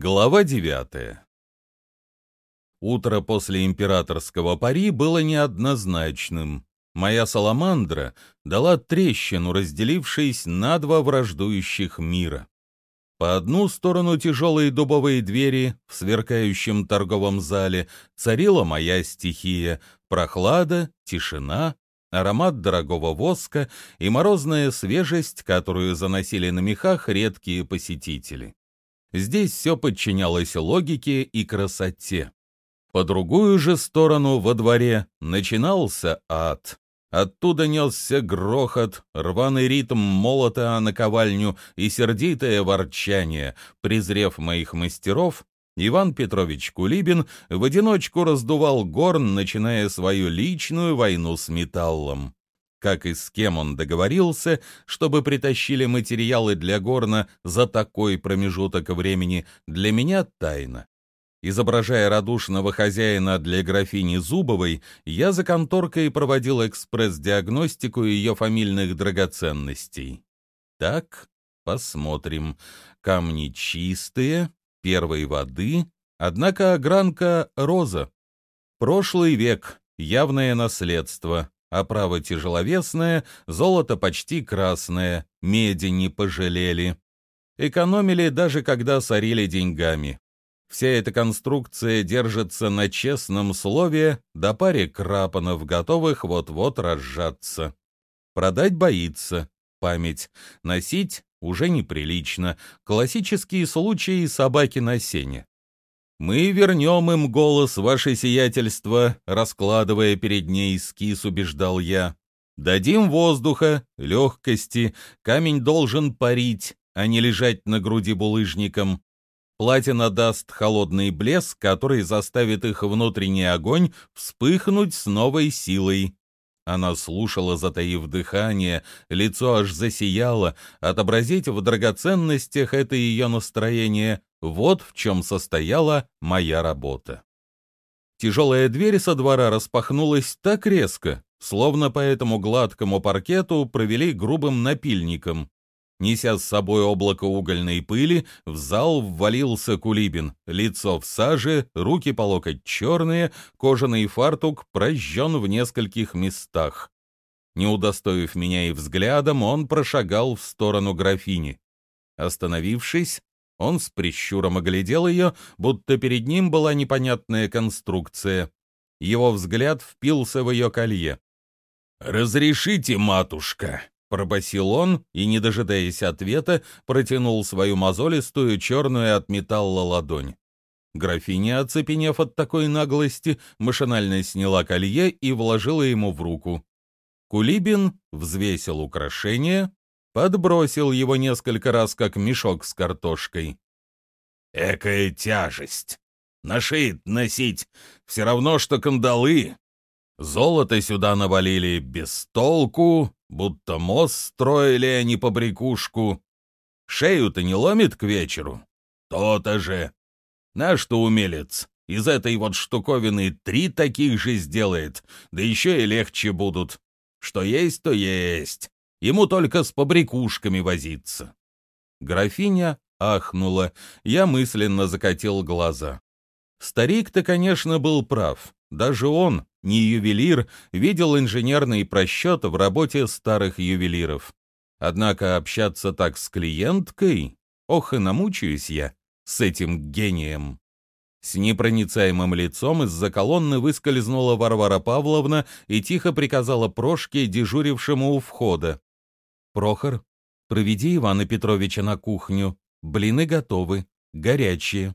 Глава девятая Утро после императорского пари было неоднозначным. Моя саламандра дала трещину, разделившись на два враждующих мира. По одну сторону тяжелые дубовые двери в сверкающем торговом зале царила моя стихия — прохлада, тишина, аромат дорогого воска и морозная свежесть, которую заносили на мехах редкие посетители. Здесь все подчинялось логике и красоте. По другую же сторону во дворе начинался ад. Оттуда несся грохот, рваный ритм молота о наковальню и сердитое ворчание. Презрев моих мастеров, Иван Петрович Кулибин в одиночку раздувал горн, начиная свою личную войну с металлом. Как и с кем он договорился, чтобы притащили материалы для горна за такой промежуток времени, для меня тайна. Изображая радушного хозяина для графини Зубовой, я за конторкой проводил экспресс-диагностику ее фамильных драгоценностей. Так, посмотрим. Камни чистые, первой воды, однако огранка роза. Прошлый век, явное наследство, оправа тяжеловесная, золото почти красное, меди не пожалели. Экономили даже когда сорили деньгами. Вся эта конструкция держится на честном слове до паре крапанов, готовых вот-вот разжаться. Продать боится, память. Носить уже неприлично. Классические случаи собаки на сене. «Мы вернем им голос, ваше сиятельство», раскладывая перед ней эскиз, убеждал я. «Дадим воздуха, легкости, камень должен парить, а не лежать на груди булыжником. Платина даст холодный блеск, который заставит их внутренний огонь вспыхнуть с новой силой. Она слушала, затаив дыхание, лицо аж засияло. Отобразить в драгоценностях это ее настроение — вот в чем состояла моя работа. Тяжелая дверь со двора распахнулась так резко, словно по этому гладкому паркету провели грубым напильником. Неся с собой облако угольной пыли, в зал ввалился Кулибин. Лицо в саже, руки по локоть черные, кожаный фартук прожжен в нескольких местах. Не удостоив меня и взглядом, он прошагал в сторону графини. Остановившись, он с прищуром оглядел ее, будто перед ним была непонятная конструкция. Его взгляд впился в ее колье. «Разрешите, матушка!» Пробасил он и, не дожидаясь ответа, протянул свою мозолистую черную от металла ладонь. Графиня, оцепенев от такой наглости, машинально сняла колье и вложила ему в руку. Кулибин взвесил украшение, подбросил его несколько раз, как мешок с картошкой. «Экая тяжесть! На носить все равно, что кандалы!» Золото сюда навалили без толку, будто мост строили они по брякушку. Шею-то не ломит к вечеру? То-то же. Наш-то умелец из этой вот штуковины три таких же сделает, да еще и легче будут. Что есть, то есть. Ему только с побрякушками возиться. Графиня ахнула. Я мысленно закатил глаза. Старик-то, конечно, был прав. Даже он, не ювелир, видел инженерный просчет в работе старых ювелиров. Однако общаться так с клиенткой, ох и намучаюсь я с этим гением. С непроницаемым лицом из-за колонны выскользнула Варвара Павловна и тихо приказала Прошке, дежурившему у входа. «Прохор, проведи Ивана Петровича на кухню. Блины готовы, горячие».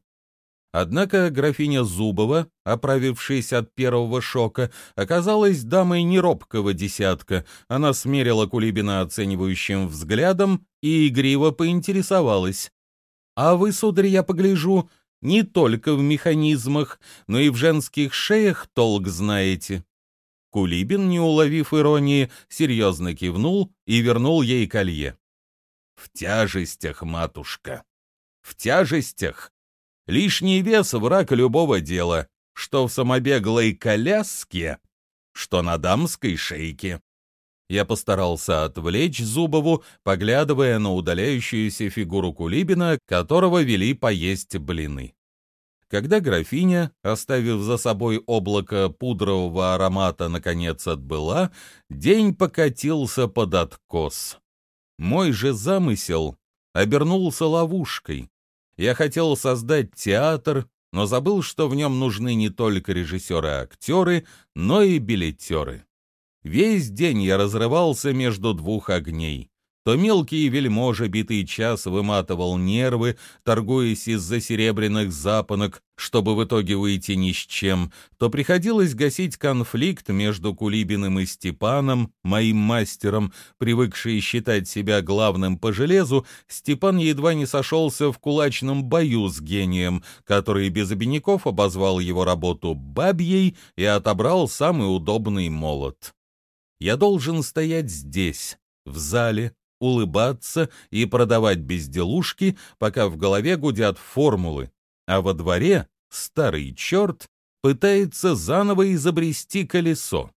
Однако графиня Зубова, оправившись от первого шока, оказалась дамой неробкого десятка. Она смерила Кулибина оценивающим взглядом и игриво поинтересовалась. «А вы, сударь, я погляжу, не только в механизмах, но и в женских шеях толк знаете». Кулибин, не уловив иронии, серьезно кивнул и вернул ей колье. «В тяжестях, матушка, в тяжестях Лишний вес — враг любого дела, что в самобеглой коляске, что на дамской шейке. Я постарался отвлечь Зубову, поглядывая на удаляющуюся фигуру Кулибина, которого вели поесть блины. Когда графиня, оставив за собой облако пудрового аромата, наконец отбыла, день покатился под откос. Мой же замысел обернулся ловушкой. Я хотел создать театр, но забыл, что в нем нужны не только режиссеры и актеры, но и билетеры. Весь день я разрывался между двух огней. То мелкий вельможа битый час выматывал нервы, торгуясь из-за серебряных запонок, чтобы в итоге выйти ни с чем, то приходилось гасить конфликт между Кулибиным и Степаном, моим мастером, привыкший считать себя главным по железу, Степан едва не сошелся в кулачном бою с гением, который без обиняков обозвал его работу «бабьей» и отобрал самый удобный молот. Я должен стоять здесь, в зале, улыбаться и продавать безделушки, пока в голове гудят формулы, а во дворе старый черт пытается заново изобрести колесо.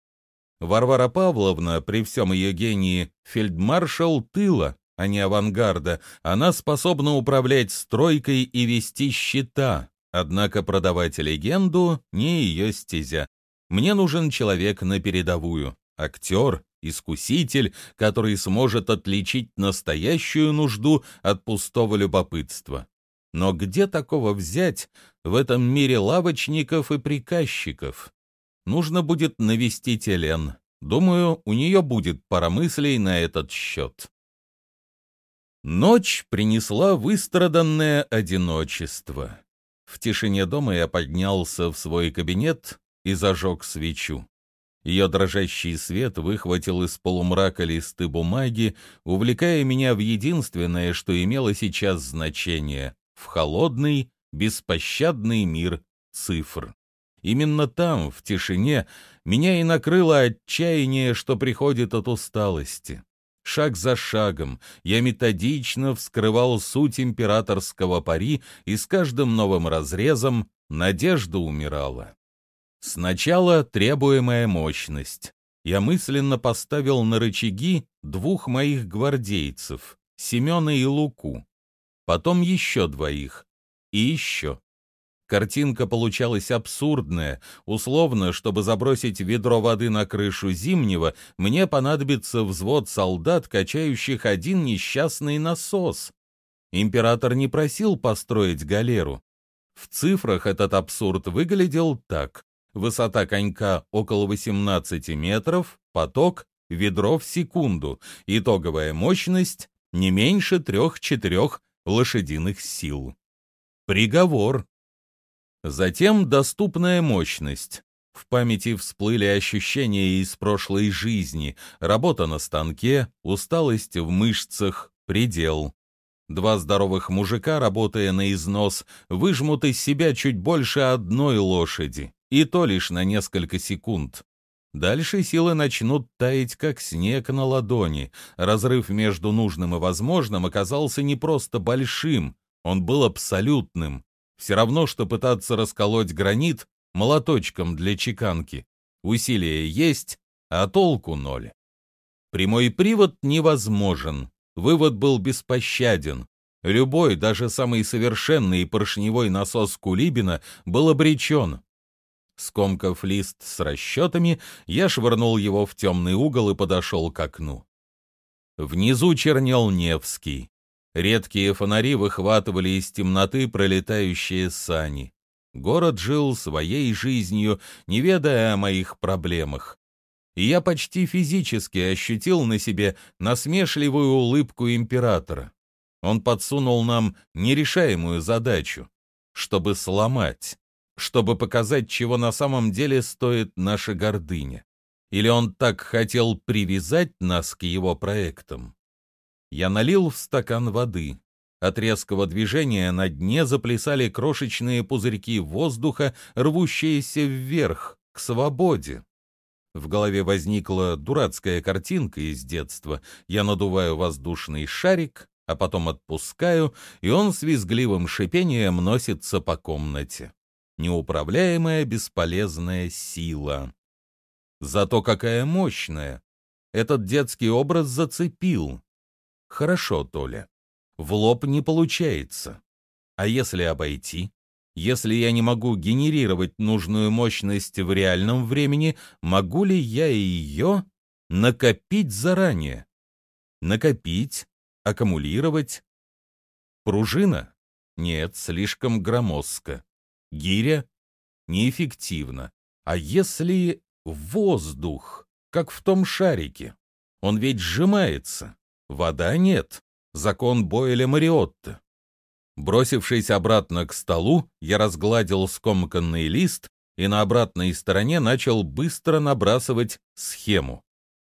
Варвара Павловна, при всем ее гении, фельдмаршал тыла, а не авангарда, она способна управлять стройкой и вести счета, однако продавать легенду не ее стезя. Мне нужен человек на передовую, актер, искуситель, который сможет отличить настоящую нужду от пустого любопытства. Но где такого взять в этом мире лавочников и приказчиков? Нужно будет навестить Элен. Думаю, у нее будет пара мыслей на этот счет. Ночь принесла выстраданное одиночество. В тишине дома я поднялся в свой кабинет и зажег свечу. Ее дрожащий свет выхватил из полумрака листы бумаги, увлекая меня в единственное, что имело сейчас значение — в холодный, беспощадный мир цифр. Именно там, в тишине, меня и накрыло отчаяние, что приходит от усталости. Шаг за шагом я методично вскрывал суть императорского пари, и с каждым новым разрезом надежда умирала. Сначала требуемая мощность. Я мысленно поставил на рычаги двух моих гвардейцев, Семена и Луку. Потом еще двоих. И еще. Картинка получалась абсурдная. Условно, чтобы забросить ведро воды на крышу Зимнего, мне понадобится взвод солдат, качающих один несчастный насос. Император не просил построить галеру. В цифрах этот абсурд выглядел так высота конька около 18 метров, поток — ведро в секунду, итоговая мощность не меньше трех-четырех лошадиных сил. Приговор. Затем доступная мощность. В памяти всплыли ощущения из прошлой жизни, работа на станке, усталость в мышцах, предел. Два здоровых мужика, работая на износ, выжмут из себя чуть больше одной лошади и то лишь на несколько секунд. Дальше силы начнут таять, как снег на ладони. Разрыв между нужным и возможным оказался не просто большим, он был абсолютным. Все равно, что пытаться расколоть гранит молоточком для чеканки. Усилие есть, а толку ноль. Прямой привод невозможен. Вывод был беспощаден. Любой, даже самый совершенный поршневой насос Кулибина был обречен. Скомкав лист с расчетами, я швырнул его в темный угол и подошел к окну. Внизу чернел Невский. Редкие фонари выхватывали из темноты пролетающие сани. Город жил своей жизнью, не ведая о моих проблемах. И я почти физически ощутил на себе насмешливую улыбку императора. Он подсунул нам нерешаемую задачу, чтобы сломать чтобы показать, чего на самом деле стоит наша гордыня? Или он так хотел привязать нас к его проектам? Я налил в стакан воды. От резкого движения на дне заплясали крошечные пузырьки воздуха, рвущиеся вверх, к свободе. В голове возникла дурацкая картинка из детства. Я надуваю воздушный шарик, а потом отпускаю, и он с визгливым шипением носится по комнате неуправляемая бесполезная сила. Зато какая мощная! этот детский образ зацепил. Хорошо, Толя. В лоб не получается. А если обойти? Если я не могу генерировать нужную мощность в реальном времени, могу ли я ее накопить заранее? Накопить, аккумулировать? Пружина? Нет, слишком громоздко. Гиря? Неэффективно. А если воздух, как в том шарике? Он ведь сжимается. Вода нет. Закон Бойля Мариотта. Бросившись обратно к столу, я разгладил скомканный лист и на обратной стороне начал быстро набрасывать схему.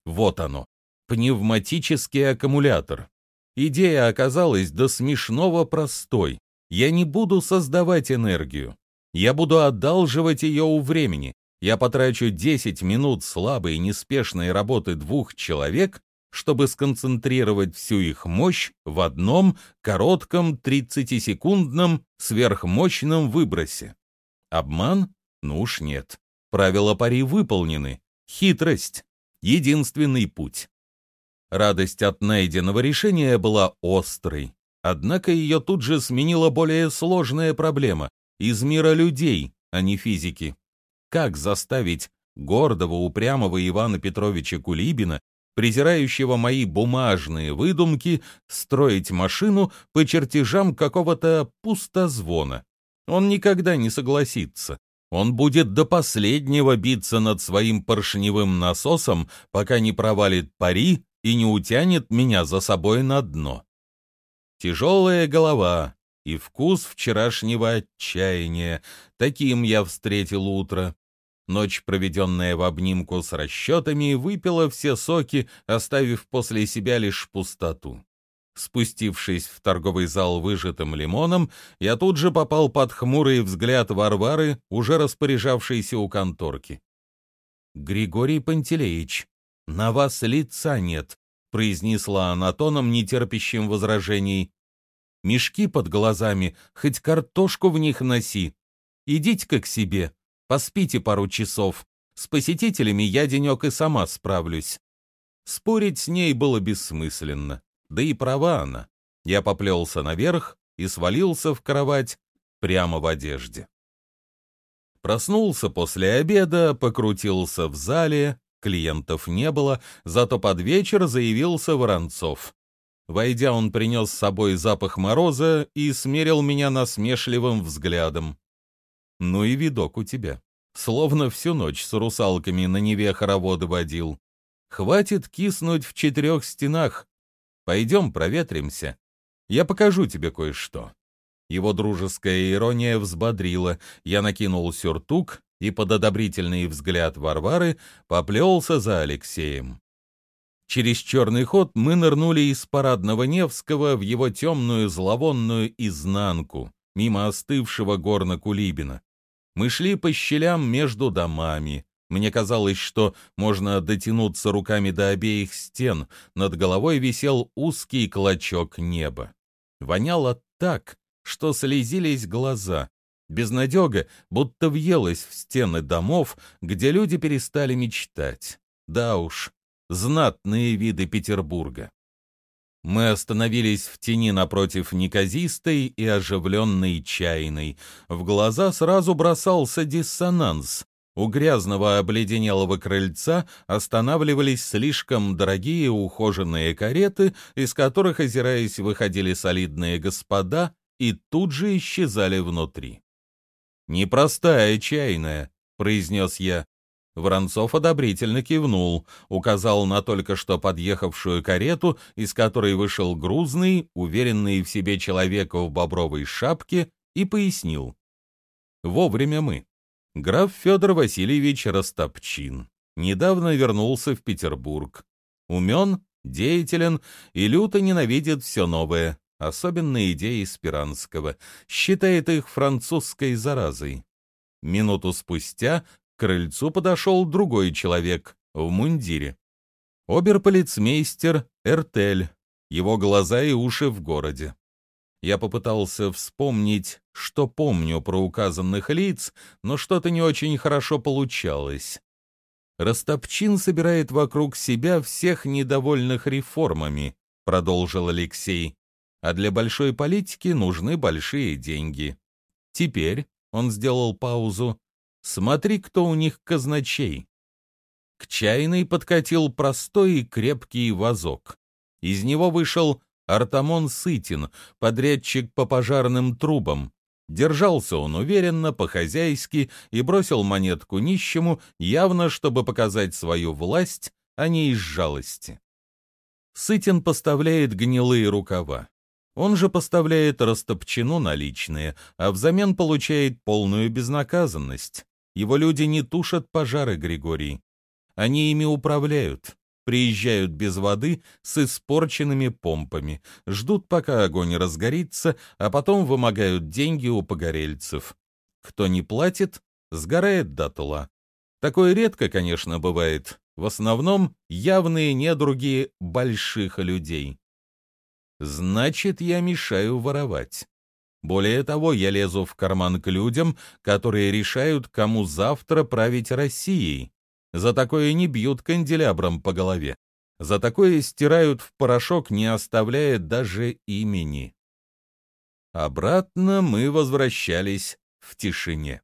Вот оно. Пневматический аккумулятор. Идея оказалась до смешного простой. Я не буду создавать энергию. Я буду одалживать ее у времени. Я потрачу 10 минут слабой и неспешной работы двух человек чтобы сконцентрировать всю их мощь в одном коротком 30-секундном сверхмощном выбросе. Обман? Ну уж нет. Правила пари выполнены. Хитрость — единственный путь. Радость от найденного решения была острой. Однако ее тут же сменила более сложная проблема — из мира людей, а не физики. Как заставить гордого, упрямого Ивана Петровича Кулибина презирающего мои бумажные выдумки, строить машину по чертежам какого-то пустозвона. Он никогда не согласится. Он будет до последнего биться над своим поршневым насосом, пока не провалит пари и не утянет меня за собой на дно. Тяжелая голова и вкус вчерашнего отчаяния. Таким я встретил утро. Ночь, проведенная в обнимку с расчетами, выпила все соки, оставив после себя лишь пустоту. Спустившись в торговый зал выжатым лимоном, я тут же попал под хмурый взгляд Варвары, уже распоряжавшейся у конторки. «Григорий Пантелеич, на вас лица нет», — произнесла она тоном, нетерпящим возражений. «Мешки под глазами, хоть картошку в них носи. Идите-ка к себе». Поспите пару часов. С посетителями я денек и сама справлюсь. Спорить с ней было бессмысленно. Да и права она. Я поплелся наверх и свалился в кровать прямо в одежде. Проснулся после обеда, покрутился в зале, клиентов не было, зато под вечер заявился Воронцов. Войдя, он принес с собой запах мороза и смерил меня насмешливым взглядом. Ну и видок у тебя. Словно всю ночь с русалками на Неве хороводы водил. Хватит киснуть в четырех стенах. Пойдем проветримся. Я покажу тебе кое-что. Его дружеская ирония взбодрила. Я накинул сюртук и под одобрительный взгляд Варвары поплелся за Алексеем. Через черный ход мы нырнули из парадного Невского в его темную зловонную изнанку, мимо остывшего горна Кулибина. Мы шли по щелям между домами. Мне казалось, что можно дотянуться руками до обеих стен. Над головой висел узкий клочок неба. Воняло так, что слезились глаза. Безнадега будто въелась в стены домов, где люди перестали мечтать. Да уж, знатные виды Петербурга. Мы остановились в тени напротив неказистой и оживленной чайной. В глаза сразу бросался диссонанс. У грязного обледенелого крыльца останавливались слишком дорогие ухоженные кареты, из которых, озираясь, выходили солидные господа и тут же исчезали внутри. «Непростая чайная», — произнес я. Воронцов одобрительно кивнул, указал на только что подъехавшую карету, из которой вышел грузный, уверенный в себе человек в бобровой шапке, и пояснил. Вовремя мы. Граф Федор Васильевич Растопчин. Недавно вернулся в Петербург. Умен, деятелен и люто ненавидит все новое, особенно идеи Спиранского, считает их французской заразой. Минуту спустя к крыльцу подошел другой человек в мундире. Оберполицмейстер Эртель, его глаза и уши в городе. Я попытался вспомнить, что помню про указанных лиц, но что-то не очень хорошо получалось. Растопчин собирает вокруг себя всех недовольных реформами, продолжил Алексей. А для большой политики нужны большие деньги. Теперь, он сделал паузу, смотри, кто у них казначей. К чайной подкатил простой и крепкий вазок. Из него вышел Артамон Сытин, подрядчик по пожарным трубам. Держался он уверенно, по-хозяйски, и бросил монетку нищему, явно чтобы показать свою власть, а не из жалости. Сытин поставляет гнилые рукава. Он же поставляет растопчину наличные, а взамен получает полную безнаказанность. Его люди не тушат пожары, Григорий. Они ими управляют приезжают без воды с испорченными помпами, ждут, пока огонь разгорится, а потом вымогают деньги у погорельцев. Кто не платит, сгорает дотла. Такое редко, конечно, бывает. В основном явные недруги больших людей. Значит, я мешаю воровать. Более того, я лезу в карман к людям, которые решают, кому завтра править Россией. За такое не бьют канделябром по голове. За такое стирают в порошок, не оставляя даже имени. Обратно мы возвращались в тишине.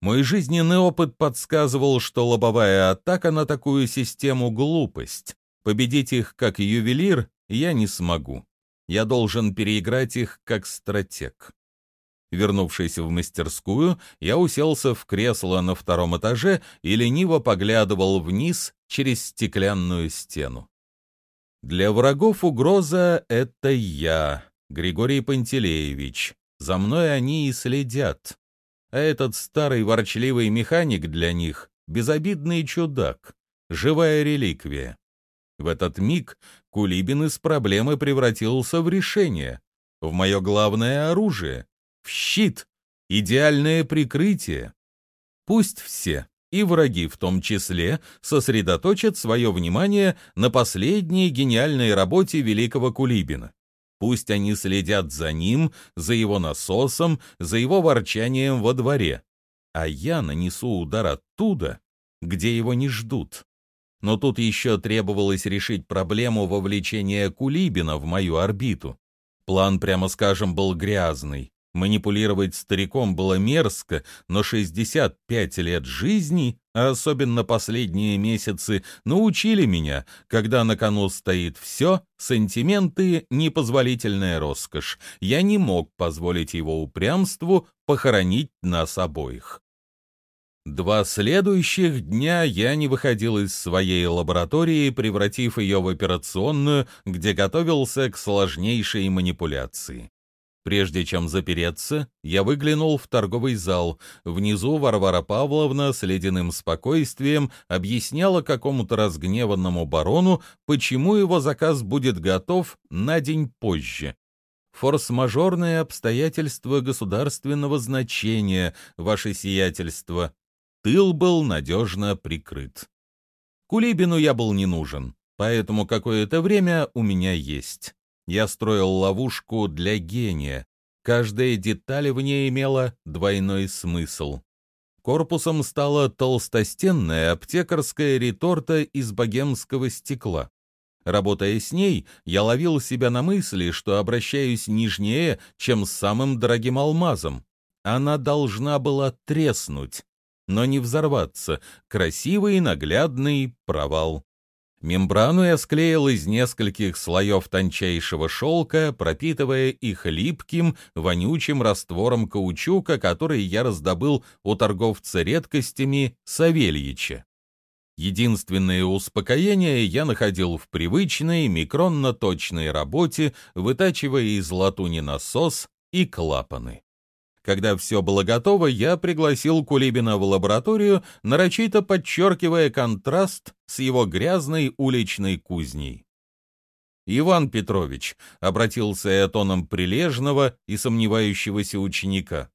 Мой жизненный опыт подсказывал, что лобовая атака на такую систему — глупость. Победить их как ювелир я не смогу. Я должен переиграть их как стратег. Вернувшись в мастерскую, я уселся в кресло на втором этаже и лениво поглядывал вниз через стеклянную стену. Для врагов угроза — это я, Григорий Пантелеевич. За мной они и следят. А этот старый ворчливый механик для них — безобидный чудак, живая реликвия. В этот миг Кулибин из проблемы превратился в решение, в мое главное оружие в щит, идеальное прикрытие. Пусть все, и враги в том числе, сосредоточат свое внимание на последней гениальной работе великого Кулибина. Пусть они следят за ним, за его насосом, за его ворчанием во дворе. А я нанесу удар оттуда, где его не ждут. Но тут еще требовалось решить проблему вовлечения Кулибина в мою орбиту. План, прямо скажем, был грязный. Манипулировать стариком было мерзко, но 65 лет жизни, а особенно последние месяцы, научили меня, когда на кону стоит все, сантименты — непозволительная роскошь. Я не мог позволить его упрямству похоронить нас обоих. Два следующих дня я не выходил из своей лаборатории, превратив ее в операционную, где готовился к сложнейшей манипуляции. Прежде чем запереться, я выглянул в торговый зал. Внизу Варвара Павловна с ледяным спокойствием объясняла какому-то разгневанному барону, почему его заказ будет готов на день позже. Форс-мажорные обстоятельства государственного значения, ваше сиятельство. Тыл был надежно прикрыт. Кулибину я был не нужен, поэтому какое-то время у меня есть. Я строил ловушку для гения. Каждая деталь в ней имела двойной смысл. Корпусом стала толстостенная аптекарская реторта из богемского стекла. Работая с ней, я ловил себя на мысли, что обращаюсь нежнее, чем с самым дорогим алмазом. Она должна была треснуть, но не взорваться. Красивый наглядный провал. Мембрану я склеил из нескольких слоев тончайшего шелка, пропитывая их липким, вонючим раствором каучука, который я раздобыл у торговца редкостями Савельича. Единственное успокоение я находил в привычной микронно-точной работе, вытачивая из латуни насос и клапаны. Когда все было готово, я пригласил Кулибина в лабораторию, нарочито подчеркивая контраст с его грязной уличной кузней. «Иван Петрович», — обратился я тоном прилежного и сомневающегося ученика,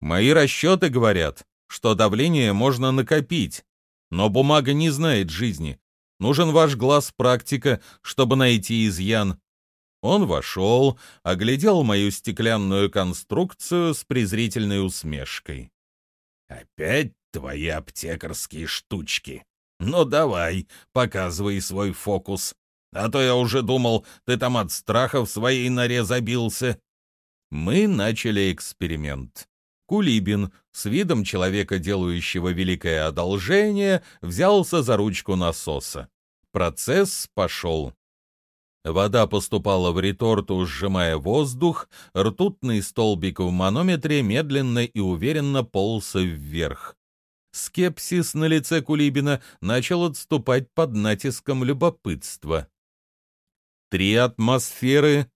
«мои расчеты говорят, что давление можно накопить, но бумага не знает жизни. Нужен ваш глаз практика, чтобы найти изъян. Он вошел, оглядел мою стеклянную конструкцию с презрительной усмешкой. «Опять твои аптекарские штучки!» Ну давай, показывай свой фокус. А то я уже думал, ты там от страха в своей норе забился. Мы начали эксперимент. Кулибин, с видом человека, делающего великое одолжение, взялся за ручку насоса. Процесс пошел. Вода поступала в реторту, сжимая воздух, ртутный столбик в манометре медленно и уверенно полз вверх. Скепсис на лице Кулибина начал отступать под натиском любопытства. «Три атмосферы»,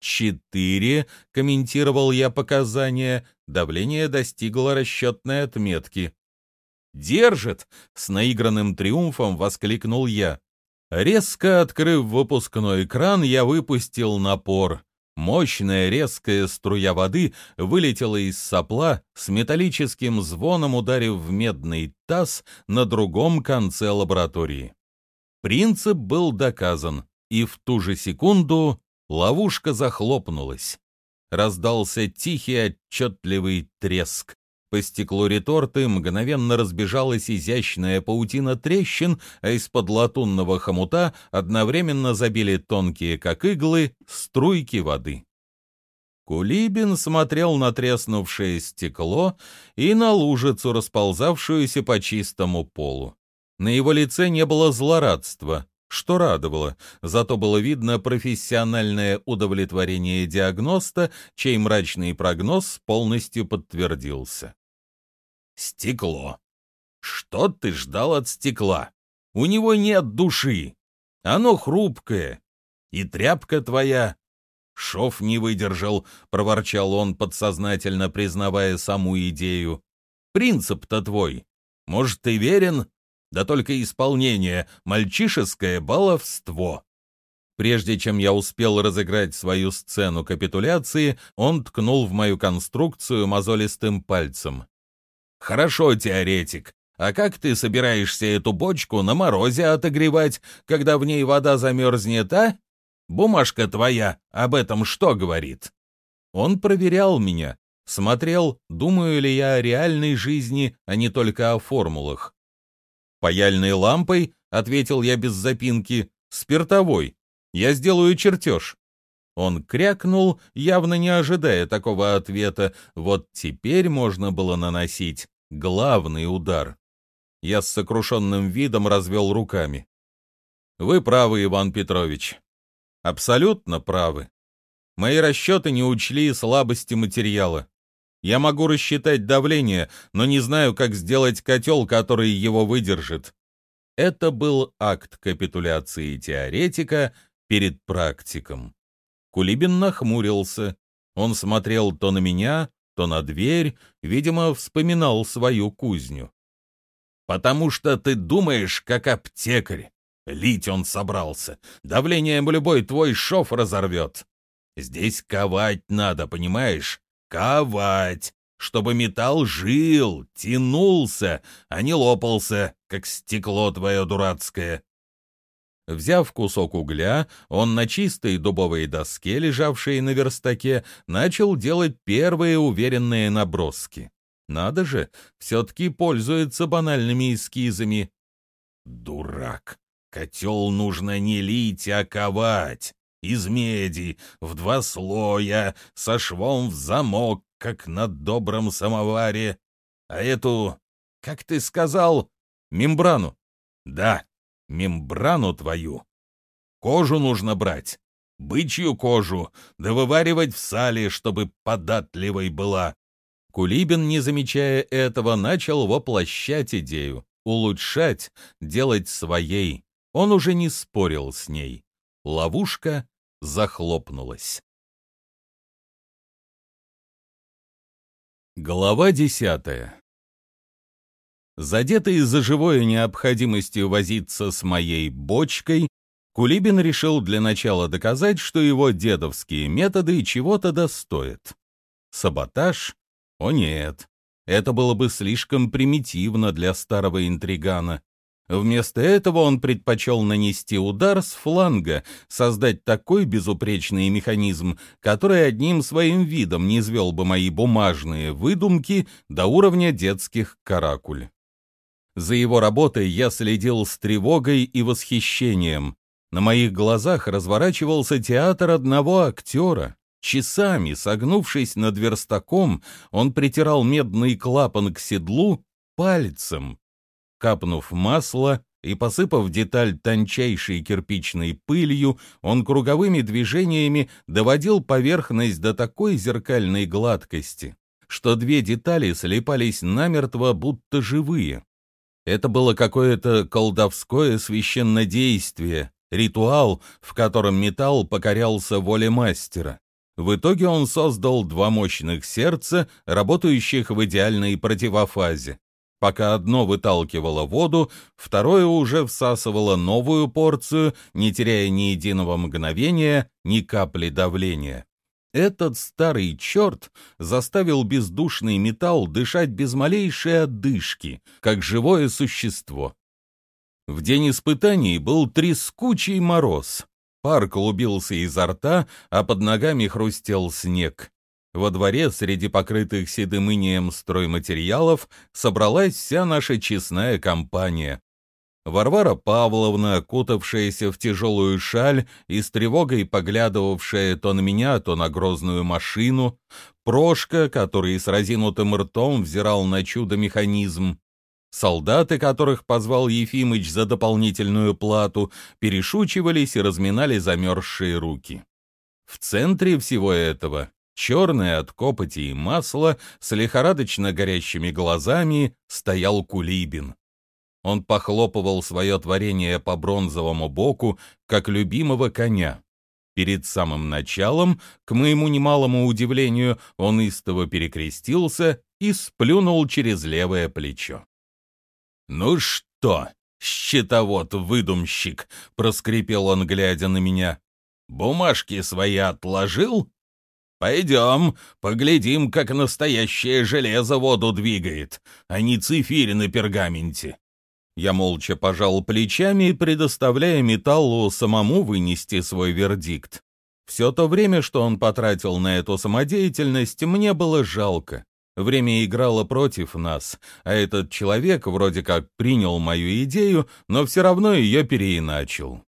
«Четыре», — комментировал я показания, давление достигло расчетной отметки. «Держит!» — с наигранным триумфом воскликнул я. Резко открыв выпускной кран, я выпустил напор. Мощная резкая струя воды вылетела из сопла с металлическим звоном, ударив в медный таз на другом конце лаборатории. Принцип был доказан, и в ту же секунду ловушка захлопнулась. Раздался тихий отчетливый треск. По стеклу реторты мгновенно разбежалась изящная паутина трещин, а из-под латунного хомута одновременно забили тонкие, как иглы, струйки воды. Кулибин смотрел на треснувшее стекло и на лужицу, расползавшуюся по чистому полу. На его лице не было злорадства, что радовало, зато было видно профессиональное удовлетворение диагноста, чей мрачный прогноз полностью подтвердился. Стекло. Что ты ждал от стекла? У него нет души. Оно хрупкое. И тряпка твоя. Шов не выдержал, проворчал он, подсознательно признавая саму идею. Принцип-то твой. Может, ты верен? Да только исполнение — мальчишеское баловство. Прежде чем я успел разыграть свою сцену капитуляции, он ткнул в мою конструкцию мозолистым пальцем. Хорошо, теоретик. А как ты собираешься эту бочку на морозе отогревать, когда в ней вода замерзнет, а? Бумажка твоя об этом что говорит? Он проверял меня, смотрел, думаю ли я о реальной жизни, а не только о формулах. «Паяльной лампой», — ответил я без запинки, — «спиртовой. Я сделаю чертеж». Он крякнул, явно не ожидая такого ответа. Вот теперь можно было наносить главный удар. Я с сокрушенным видом развел руками. Вы правы, Иван Петрович. Абсолютно правы. Мои расчеты не учли слабости материала. Я могу рассчитать давление, но не знаю, как сделать котел, который его выдержит. Это был акт капитуляции теоретика перед практиком. Кулибин нахмурился. Он смотрел то на меня, то на дверь, видимо, вспоминал свою кузню. «Потому что ты думаешь, как аптекарь. Лить он собрался. Давлением любой твой шов разорвет. Здесь ковать надо, понимаешь? Ковать, чтобы металл жил, тянулся, а не лопался, как стекло твое дурацкое. Взяв кусок угля, он на чистой дубовой доске, лежавшей на верстаке, начал делать первые уверенные наброски. Надо же, все-таки пользуется банальными эскизами. Дурак! Котел нужно не лить, а ковать. Из меди, в два слоя, со швом в замок, как на добром самоваре. А эту, как ты сказал, мембрану? Да, мембрану твою. Кожу нужно брать, бычью кожу, да вываривать в сале, чтобы податливой была. Кулибин, не замечая этого, начал воплощать идею, улучшать, делать своей. Он уже не спорил с ней. Ловушка захлопнулась. Глава десятая Задетый за живое необходимостью возиться с моей бочкой, Кулибин решил для начала доказать, что его дедовские методы чего-то достоят. Саботаж? О нет, это было бы слишком примитивно для старого интригана. Вместо этого он предпочел нанести удар с фланга, создать такой безупречный механизм, который одним своим видом не свел бы мои бумажные выдумки до уровня детских каракуль. За его работой я следил с тревогой и восхищением. На моих глазах разворачивался театр одного актера. Часами, согнувшись над верстаком, он притирал медный клапан к седлу пальцем. Капнув масло и посыпав деталь тончайшей кирпичной пылью, он круговыми движениями доводил поверхность до такой зеркальной гладкости, что две детали слепались намертво, будто живые. Это было какое-то колдовское священнодействие, ритуал, в котором металл покорялся воле мастера. В итоге он создал два мощных сердца, работающих в идеальной противофазе. Пока одно выталкивало воду, второе уже всасывало новую порцию, не теряя ни единого мгновения, ни капли давления. Этот старый черт заставил бездушный металл дышать без малейшей отдышки, как живое существо. В день испытаний был трескучий мороз. Пар клубился изо рта, а под ногами хрустел снег. Во дворе среди покрытых седым инеем стройматериалов собралась вся наша честная компания. Варвара Павловна, окутавшаяся в тяжелую шаль и с тревогой поглядывавшая то на меня, то на грозную машину, Прошка, который с разинутым ртом взирал на чудо-механизм, солдаты, которых позвал Ефимыч за дополнительную плату, перешучивались и разминали замерзшие руки. В центре всего этого черный от копоти и масла, с лихорадочно горящими глазами, стоял Кулибин. Он похлопывал свое творение по бронзовому боку, как любимого коня. Перед самым началом, к моему немалому удивлению, он истово перекрестился и сплюнул через левое плечо. «Ну что, счетовод-выдумщик!» — проскрипел он, глядя на меня. «Бумажки свои отложил?» «Пойдем, поглядим, как настоящее железо воду двигает, а не цифирь на пергаменте». Я молча пожал плечами, предоставляя металлу самому вынести свой вердикт. Все то время, что он потратил на эту самодеятельность, мне было жалко. Время играло против нас, а этот человек вроде как принял мою идею, но все равно ее переиначил.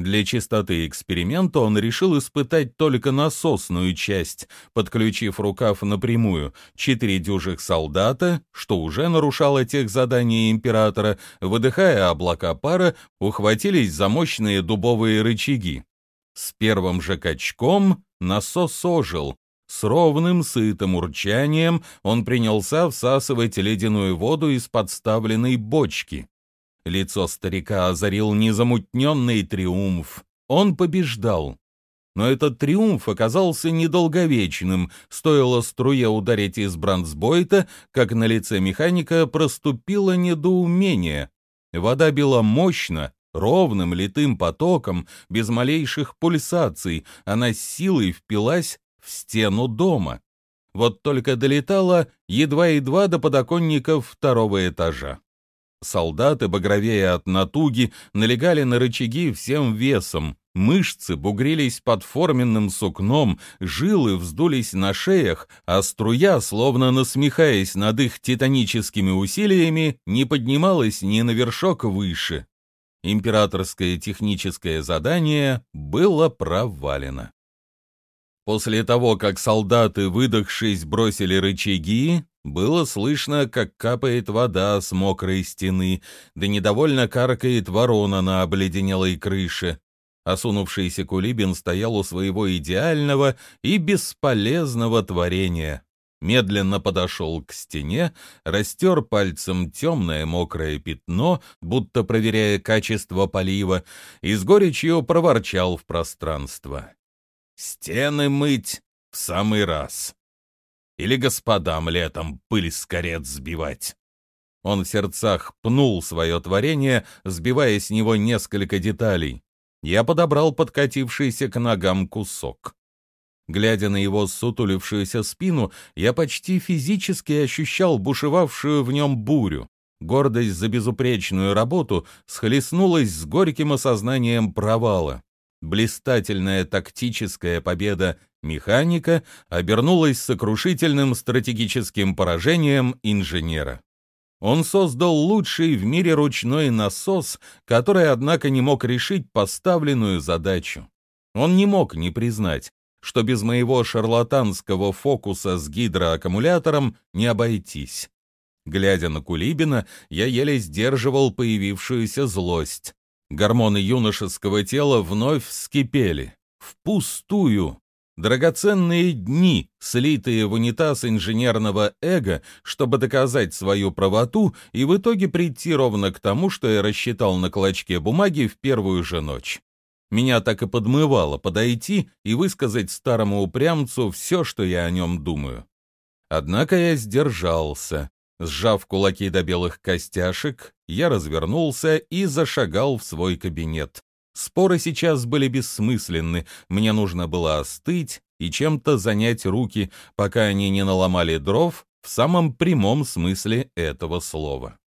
Для чистоты эксперимента он решил испытать только насосную часть, подключив рукав напрямую. Четыре дюжих солдата, что уже нарушало тех задания императора, выдыхая облака пара, ухватились за мощные дубовые рычаги. С первым же качком насос ожил. С ровным, сытым урчанием он принялся всасывать ледяную воду из подставленной бочки. Лицо старика озарил незамутненный триумф. Он побеждал. Но этот триумф оказался недолговечным. Стоило струе ударить из бронзбойта, как на лице механика проступило недоумение. Вода била мощно, ровным литым потоком, без малейших пульсаций. Она силой впилась в стену дома. Вот только долетала едва-едва до подоконников второго этажа. Солдаты, багровея от натуги, налегали на рычаги всем весом. Мышцы бугрились под форменным сукном, жилы вздулись на шеях, а струя, словно насмехаясь над их титаническими усилиями, не поднималась ни на вершок выше. Императорское техническое задание было провалено. После того, как солдаты, выдохшись, бросили рычаги, было слышно, как капает вода с мокрой стены, да недовольно каркает ворона на обледенелой крыше. Осунувшийся Кулибин стоял у своего идеального и бесполезного творения. Медленно подошел к стене, растер пальцем темное мокрое пятно, будто проверяя качество полива, и с горечью проворчал в пространство. «Стены мыть в самый раз!» Или господам летом пыль с карет сбивать. Он в сердцах пнул свое творение, сбивая с него несколько деталей. Я подобрал подкатившийся к ногам кусок. Глядя на его сутулившуюся спину, я почти физически ощущал бушевавшую в нем бурю. Гордость за безупречную работу схлестнулась с горьким осознанием провала. Блистательная тактическая победа механика обернулась сокрушительным стратегическим поражением инженера. Он создал лучший в мире ручной насос, который, однако, не мог решить поставленную задачу. Он не мог не признать, что без моего шарлатанского фокуса с гидроаккумулятором не обойтись. Глядя на Кулибина, я еле сдерживал появившуюся злость. Гормоны юношеского тела вновь вскипели. Впустую. Драгоценные дни, слитые в унитаз инженерного эго, чтобы доказать свою правоту и в итоге прийти ровно к тому, что я рассчитал на клочке бумаги в первую же ночь. Меня так и подмывало подойти и высказать старому упрямцу все, что я о нем думаю. Однако я сдержался. Сжав кулаки до белых костяшек, я развернулся и зашагал в свой кабинет. Споры сейчас были бессмысленны, мне нужно было остыть и чем-то занять руки, пока они не наломали дров в самом прямом смысле этого слова.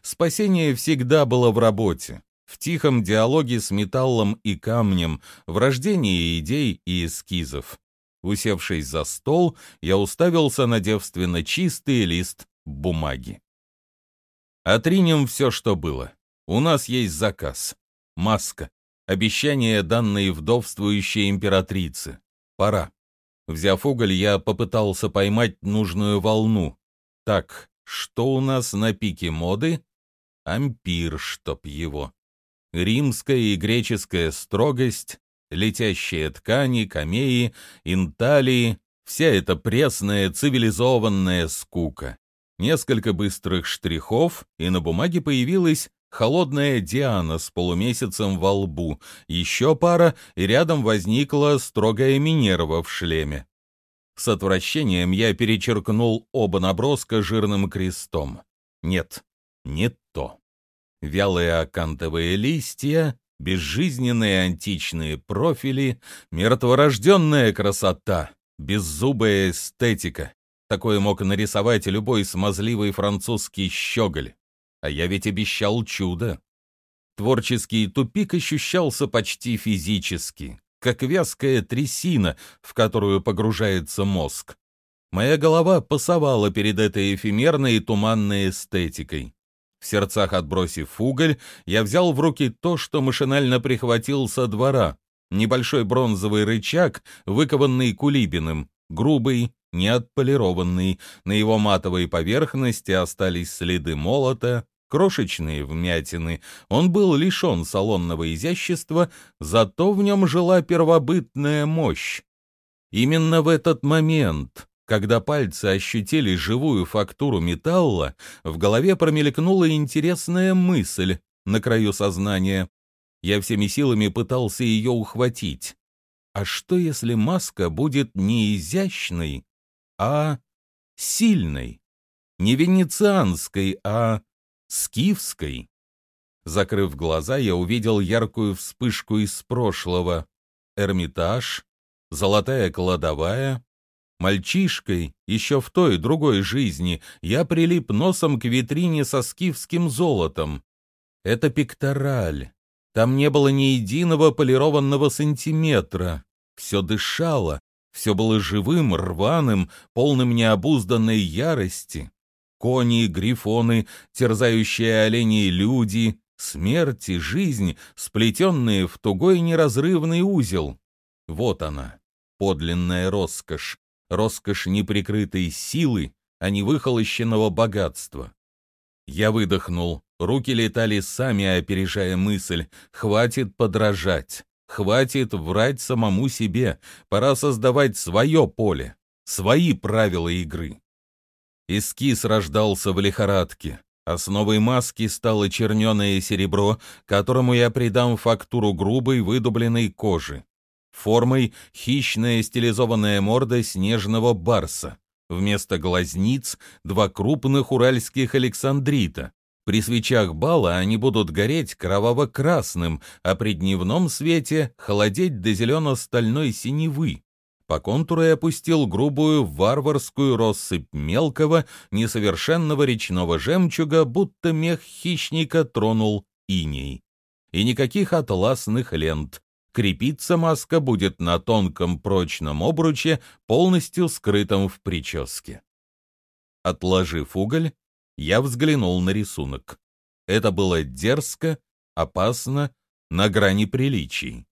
Спасение всегда было в работе, в тихом диалоге с металлом и камнем, в рождении идей и эскизов. Усевшись за стол, я уставился на девственно чистый лист бумаги. Отринем все, что было. У нас есть заказ. Маска. Обещание, данное вдовствующей императрице. Пора. Взяв уголь, я попытался поймать нужную волну. Так, что у нас на пике моды? Ампир, чтоб его. Римская и греческая строгость, летящие ткани, камеи, инталии, вся эта пресная цивилизованная скука. Несколько быстрых штрихов, и на бумаге появилась холодная Диана с полумесяцем во лбу, еще пара, и рядом возникла строгая Минерва в шлеме. С отвращением я перечеркнул оба наброска жирным крестом. Нет, не то. Вялые акантовые листья, безжизненные античные профили, мертворожденная красота, беззубая эстетика. Такое мог нарисовать любой смазливый французский щеголь. А я ведь обещал чудо. Творческий тупик ощущался почти физически, как вязкая трясина, в которую погружается мозг. Моя голова пасовала перед этой эфемерной и туманной эстетикой. В сердцах отбросив уголь, я взял в руки то, что машинально прихватил со двора. Небольшой бронзовый рычаг, выкованный кулибиным, грубый, неотполированный, на его матовой поверхности остались следы молота, крошечные вмятины. Он был лишен салонного изящества, зато в нем жила первобытная мощь. Именно в этот момент, когда пальцы ощутили живую фактуру металла, в голове промелькнула интересная мысль на краю сознания. Я всеми силами пытался ее ухватить. А что, если маска будет не изящной, а сильной, не венецианской, а скифской. Закрыв глаза, я увидел яркую вспышку из прошлого. Эрмитаж, золотая кладовая. Мальчишкой, еще в той другой жизни, я прилип носом к витрине со скифским золотом. Это пектораль. Там не было ни единого полированного сантиметра. Все дышало, все было живым, рваным, полным необузданной ярости. Кони, грифоны, терзающие оленей люди, смерть и жизнь, сплетенные в тугой неразрывный узел. Вот она, подлинная роскошь, роскошь неприкрытой силы, а не выхолощенного богатства. Я выдохнул, руки летали сами, опережая мысль, хватит подражать. Хватит врать самому себе, пора создавать свое поле, свои правила игры. Эскиз рождался в лихорадке. Основой маски стало черненое серебро, которому я придам фактуру грубой выдубленной кожи. Формой хищная стилизованная морда снежного барса. Вместо глазниц два крупных уральских александрита, при свечах бала они будут гореть кроваво-красным, а при дневном свете холодеть до зелено-стальной синевы. По контуру я опустил грубую варварскую россыпь мелкого, несовершенного речного жемчуга, будто мех хищника тронул иней. И никаких атласных лент. Крепиться маска будет на тонком прочном обруче, полностью скрытом в прическе. Отложив уголь, Я взглянул на рисунок. Это было дерзко, опасно, на грани приличий.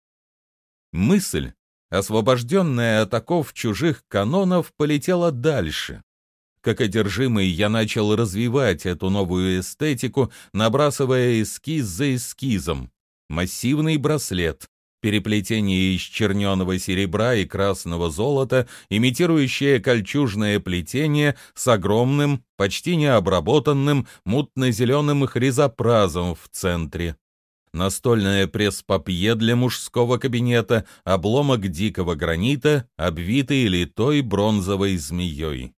Мысль, освобожденная от оков чужих канонов, полетела дальше. Как одержимый, я начал развивать эту новую эстетику, набрасывая эскиз за эскизом. Массивный браслет, переплетение из черненого серебра и красного золота, имитирующее кольчужное плетение с огромным, почти необработанным, мутно-зеленым хризопразом в центре. Настольное пресс-папье для мужского кабинета, обломок дикого гранита, обвитый литой бронзовой змеей.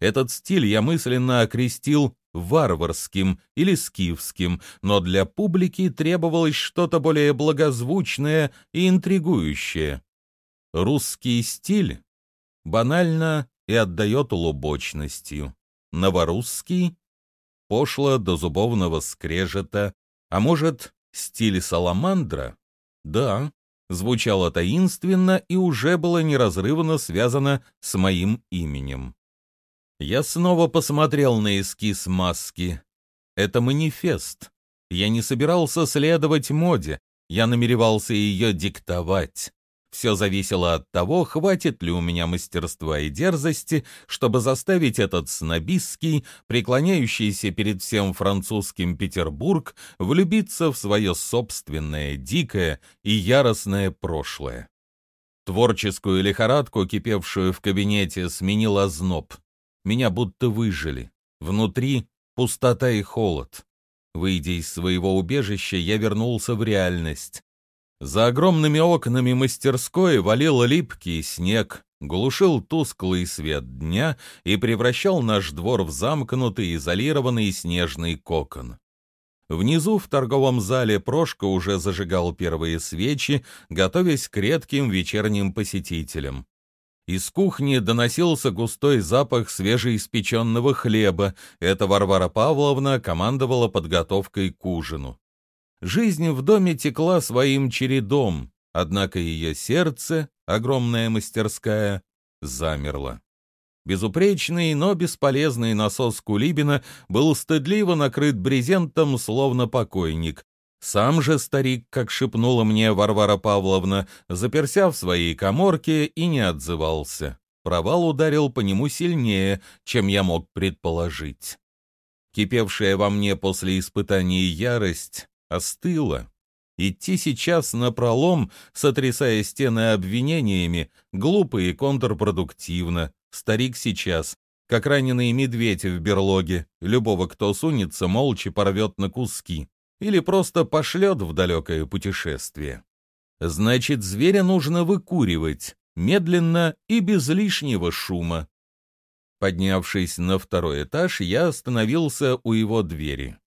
Этот стиль я мысленно окрестил варварским или скифским, но для публики требовалось что-то более благозвучное и интригующее. Русский стиль банально и отдает лубочностью. Новорусский — пошло до зубовного скрежета, а может, стиль саламандра? Да, звучало таинственно и уже было неразрывно связано с моим именем. Я снова посмотрел на эскиз маски. Это манифест. Я не собирался следовать моде, я намеревался ее диктовать. Все зависело от того, хватит ли у меня мастерства и дерзости, чтобы заставить этот снобистский, преклоняющийся перед всем французским Петербург, влюбиться в свое собственное, дикое и яростное прошлое. Творческую лихорадку, кипевшую в кабинете, сменил озноб. Меня будто выжили. Внутри пустота и холод. Выйдя из своего убежища, я вернулся в реальность. За огромными окнами мастерской валил липкий снег, глушил тусклый свет дня и превращал наш двор в замкнутый, изолированный снежный кокон. Внизу в торговом зале Прошка уже зажигал первые свечи, готовясь к редким вечерним посетителям. Из кухни доносился густой запах свежеиспеченного хлеба. Это Варвара Павловна командовала подготовкой к ужину. Жизнь в доме текла своим чередом, однако ее сердце, огромная мастерская, замерло. Безупречный, но бесполезный насос Кулибина был стыдливо накрыт брезентом, словно покойник, сам же старик, как шепнула мне Варвара Павловна, заперся в своей коморке и не отзывался. Провал ударил по нему сильнее, чем я мог предположить. Кипевшая во мне после испытаний ярость остыла. Идти сейчас на пролом, сотрясая стены обвинениями, глупо и контрпродуктивно. Старик сейчас, как раненый медведь в берлоге, любого, кто сунется, молча порвет на куски или просто пошлет в далекое путешествие. Значит, зверя нужно выкуривать, медленно и без лишнего шума. Поднявшись на второй этаж, я остановился у его двери.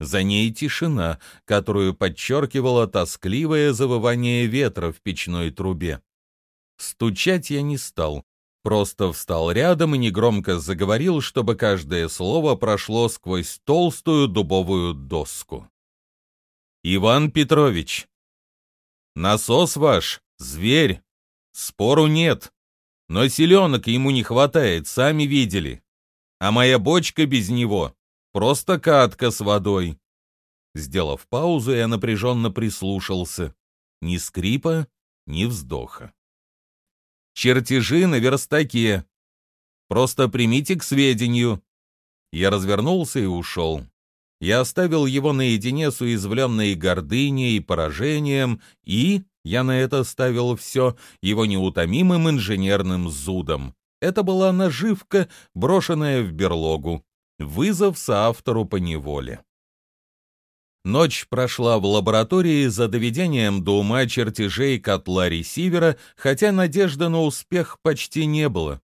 За ней тишина, которую подчеркивало тоскливое завывание ветра в печной трубе. Стучать я не стал, просто встал рядом и негромко заговорил, чтобы каждое слово прошло сквозь толстую дубовую доску. Иван Петрович, насос ваш — зверь, спору нет, но селенок ему не хватает, сами видели. А моя бочка без него — просто катка с водой. Сделав паузу, я напряженно прислушался. Ни скрипа, ни вздоха. Чертежи на верстаке. Просто примите к сведению. Я развернулся и ушел. Я оставил его наедине с уязвленной гордыней и поражением и, я на это ставил все, его неутомимым инженерным зудом. Это была наживка, брошенная в берлогу. Вызов соавтору по неволе. Ночь прошла в лаборатории за доведением до ума чертежей котла ресивера, хотя надежды на успех почти не было.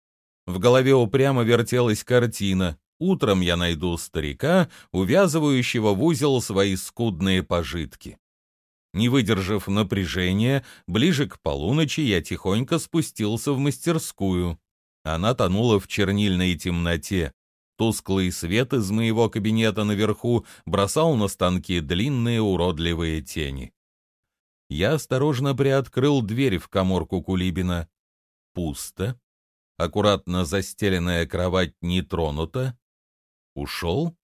В голове упрямо вертелась картина. Утром я найду старика, увязывающего в узел свои скудные пожитки. Не выдержав напряжения, ближе к полуночи я тихонько спустился в мастерскую. Она тонула в чернильной темноте. Тусклый свет из моего кабинета наверху бросал на станки длинные уродливые тени. Я осторожно приоткрыл дверь в коморку Кулибина. Пусто. Аккуратно застеленная кровать не тронута. Ушел?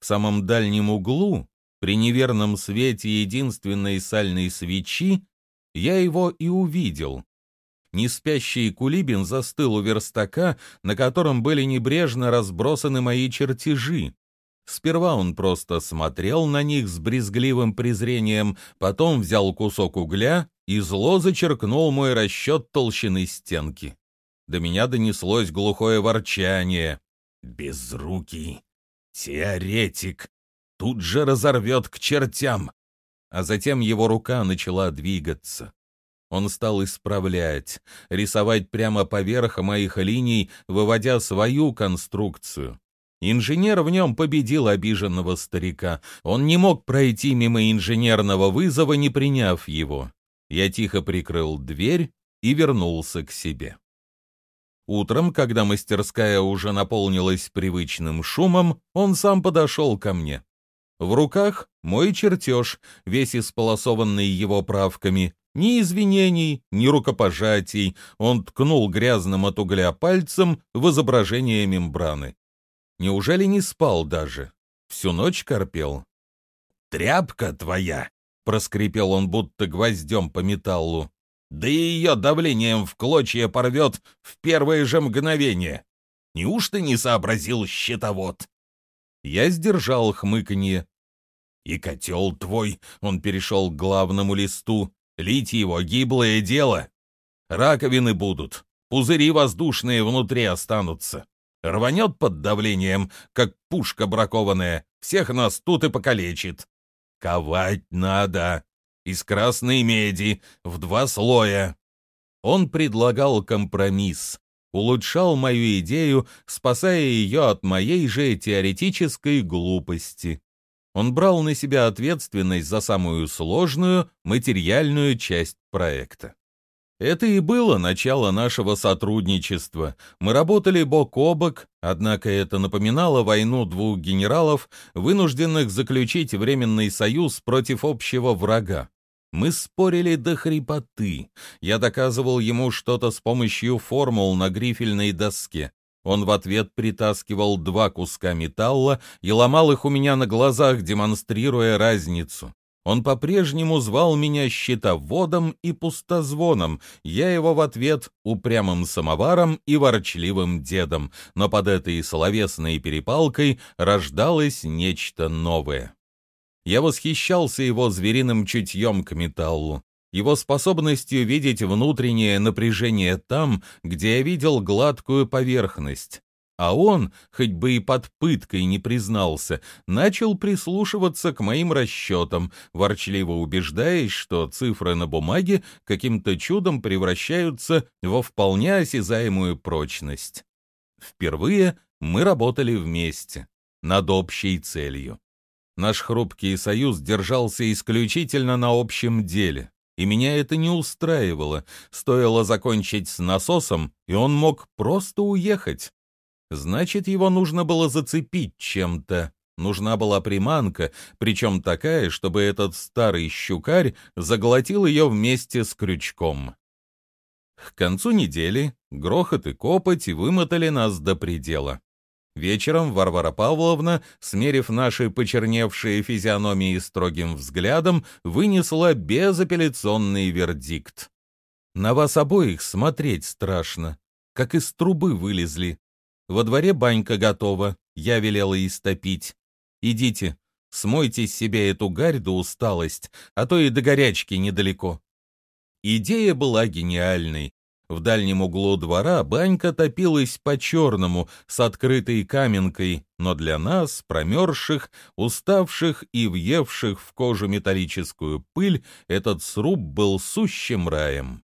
В самом дальнем углу, при неверном свете единственной сальной свечи, я его и увидел. Неспящий Кулибин застыл у верстака, на котором были небрежно разбросаны мои чертежи. Сперва он просто смотрел на них с брезгливым презрением, потом взял кусок угля и зло зачеркнул мой расчет толщины стенки. До меня донеслось глухое ворчание. «Безрукий! Теоретик! Тут же разорвет к чертям!» А затем его рука начала двигаться. Он стал исправлять, рисовать прямо поверх моих линий, выводя свою конструкцию. Инженер в нем победил обиженного старика. Он не мог пройти мимо инженерного вызова, не приняв его. Я тихо прикрыл дверь и вернулся к себе. Утром, когда мастерская уже наполнилась привычным шумом, он сам подошел ко мне. В руках мой чертеж, весь исполосованный его правками. Ни извинений, ни рукопожатий. Он ткнул грязным от угля пальцем в изображение мембраны. Неужели не спал даже? Всю ночь корпел? «Тряпка твоя!» — проскрипел он будто гвоздем по металлу. «Да и ее давлением в клочья порвет в первое же мгновение! Неужто не сообразил щитовод?» Я сдержал хмыканье. «И котел твой!» — он перешел к главному листу. «Лить его — гиблое дело! Раковины будут, пузыри воздушные внутри останутся. Рванет под давлением, как пушка бракованная, всех нас тут и покалечит. Ковать надо. Из красной меди, в два слоя. Он предлагал компромисс, улучшал мою идею, спасая ее от моей же теоретической глупости. Он брал на себя ответственность за самую сложную материальную часть проекта. Это и было начало нашего сотрудничества. Мы работали бок о бок, однако это напоминало войну двух генералов, вынужденных заключить временный союз против общего врага. Мы спорили до хрипоты. Я доказывал ему что-то с помощью формул на грифельной доске. Он в ответ притаскивал два куска металла и ломал их у меня на глазах, демонстрируя разницу. Он по-прежнему звал меня щитоводом и пустозвоном, я его в ответ упрямым самоваром и ворчливым дедом, но под этой словесной перепалкой рождалось нечто новое. Я восхищался его звериным чутьем к металлу, его способностью видеть внутреннее напряжение там, где я видел гладкую поверхность а он, хоть бы и под пыткой не признался, начал прислушиваться к моим расчетам, ворчливо убеждаясь, что цифры на бумаге каким-то чудом превращаются во вполне осязаемую прочность. Впервые мы работали вместе, над общей целью. Наш хрупкий союз держался исключительно на общем деле, и меня это не устраивало. Стоило закончить с насосом, и он мог просто уехать. Значит, его нужно было зацепить чем-то. Нужна была приманка, причем такая, чтобы этот старый щукарь заглотил ее вместе с крючком. К концу недели грохот и копоть вымотали нас до предела. Вечером Варвара Павловна, смерив наши почерневшие физиономии строгим взглядом, вынесла безапелляционный вердикт. «На вас обоих смотреть страшно, как из трубы вылезли. Во дворе банька готова, я велела истопить. Идите, смойте с себя эту гарь до усталость, а то и до горячки недалеко. Идея была гениальной. В дальнем углу двора банька топилась по-черному, с открытой каменкой, но для нас, промерзших, уставших и въевших в кожу металлическую пыль, этот сруб был сущим раем.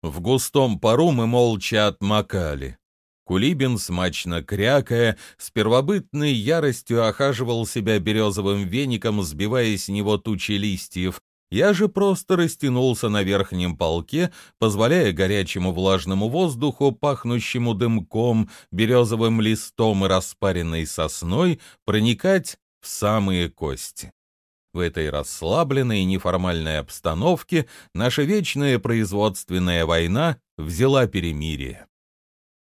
В густом пару мы молча отмокали. Кулибин, смачно крякая, с первобытной яростью охаживал себя березовым веником, сбивая с него тучи листьев. Я же просто растянулся на верхнем полке, позволяя горячему влажному воздуху, пахнущему дымком, березовым листом и распаренной сосной, проникать в самые кости. В этой расслабленной и неформальной обстановке наша вечная производственная война взяла перемирие.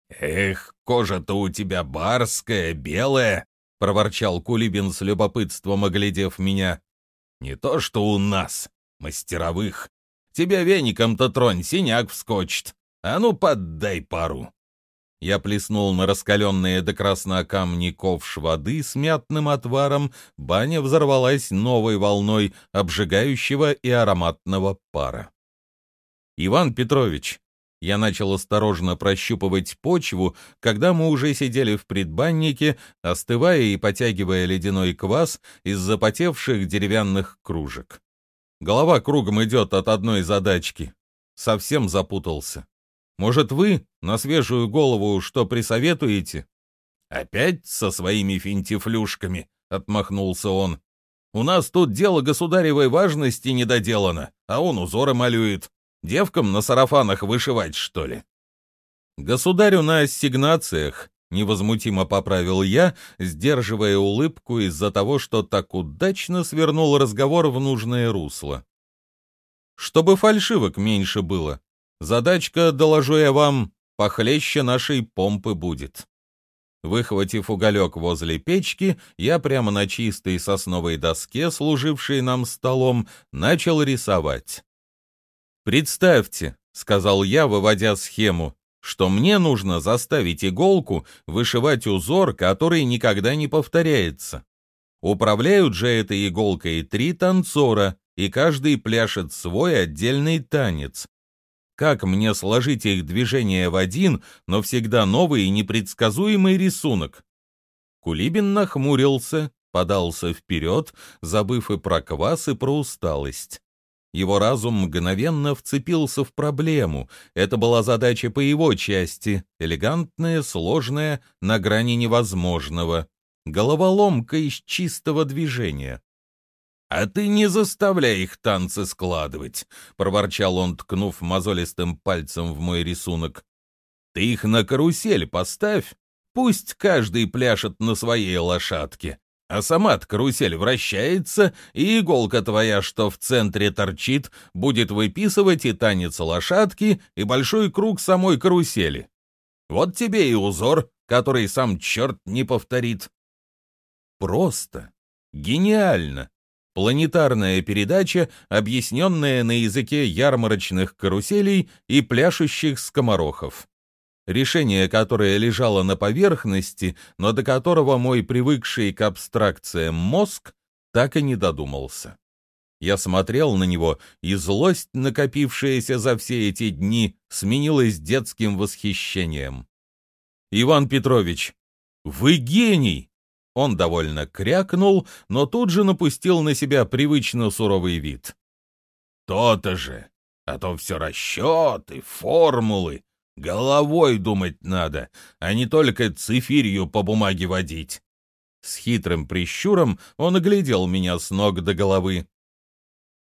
«Эх, кожа-то у тебя барская, белая!» — проворчал Кулибин с любопытством, оглядев меня. «Не то что у нас, мастеровых. Тебя веником-то тронь, синяк вскочит. А ну, поддай пару!» Я плеснул на раскаленные до красна камни ковш воды с мятным отваром, баня взорвалась новой волной обжигающего и ароматного пара. «Иван Петрович!» Я начал осторожно прощупывать почву, когда мы уже сидели в предбаннике, остывая и потягивая ледяной квас из запотевших деревянных кружек. Голова кругом идет от одной задачки. Совсем запутался. Может, вы на свежую голову что присоветуете?» «Опять со своими финтифлюшками», — отмахнулся он. «У нас тут дело государевой важности недоделано, а он узоры малюет. Девкам на сарафанах вышивать, что ли?» «Государю на ассигнациях», — невозмутимо поправил я, сдерживая улыбку из-за того, что так удачно свернул разговор в нужное русло. «Чтобы фальшивок меньше было. Задачка, доложу я вам, похлеще нашей помпы будет. Выхватив уголек возле печки, я прямо на чистой сосновой доске, служившей нам столом, начал рисовать. «Представьте», — сказал я, выводя схему, что мне нужно заставить иголку вышивать узор, который никогда не повторяется. Управляют же этой иголкой три танцора, и каждый пляшет свой отдельный танец, как мне сложить их движения в один, но всегда новый и непредсказуемый рисунок? Кулибин нахмурился, подался вперед, забыв и про квас, и про усталость. Его разум мгновенно вцепился в проблему. Это была задача по его части, элегантная, сложная, на грани невозможного. Головоломка из чистого движения. «А ты не заставляй их танцы складывать», — проворчал он, ткнув мозолистым пальцем в мой рисунок. «Ты их на карусель поставь, пусть каждый пляшет на своей лошадке, а сама карусель вращается, и иголка твоя, что в центре торчит, будет выписывать и танец лошадки, и большой круг самой карусели. Вот тебе и узор, который сам черт не повторит». Просто, гениально, Планетарная передача, объясненная на языке ярмарочных каруселей и пляшущих скоморохов. Решение, которое лежало на поверхности, но до которого мой привыкший к абстракциям мозг так и не додумался. Я смотрел на него, и злость, накопившаяся за все эти дни, сменилась детским восхищением. «Иван Петрович, вы гений!» Он довольно крякнул, но тут же напустил на себя привычно суровый вид. «То-то же! А то все расчеты, формулы. Головой думать надо, а не только цифирью по бумаге водить». С хитрым прищуром он оглядел меня с ног до головы.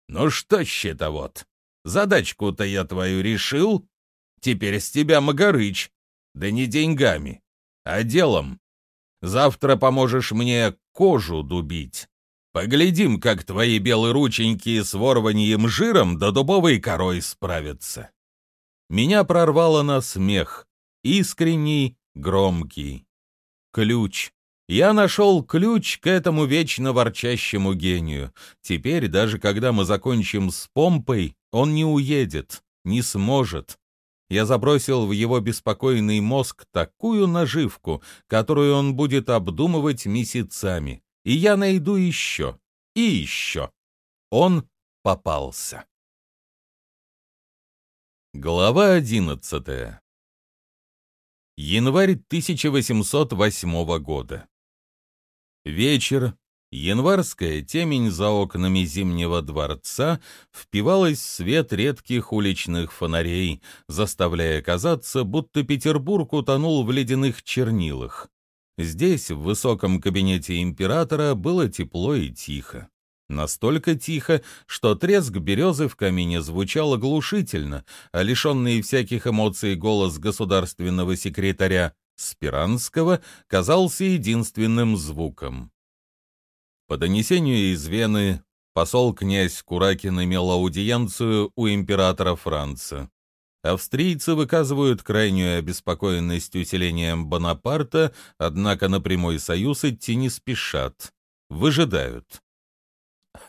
«Ну что, щитовод, задачку-то я твою решил. Теперь с тебя Магарыч, да не деньгами, а делом. Завтра поможешь мне кожу дубить. Поглядим, как твои белые рученьки с ворванием жиром да дубовой корой справятся. Меня прорвало на смех, искренний, громкий. Ключ. Я нашел ключ к этому вечно ворчащему гению. Теперь, даже когда мы закончим с помпой, он не уедет, не сможет я забросил в его беспокойный мозг такую наживку, которую он будет обдумывать месяцами. И я найду еще, и еще. Он попался. Глава одиннадцатая. Январь 1808 года. Вечер, Январская темень за окнами Зимнего дворца впивалась в свет редких уличных фонарей, заставляя казаться, будто Петербург утонул в ледяных чернилах. Здесь, в высоком кабинете императора, было тепло и тихо. Настолько тихо, что треск березы в камине звучал оглушительно, а лишенный всяких эмоций голос государственного секретаря Спиранского казался единственным звуком. По донесению из Вены, посол князь Куракин имел аудиенцию у императора Франца. Австрийцы выказывают крайнюю обеспокоенность усилением Бонапарта, однако на прямой союз идти не спешат. Выжидают.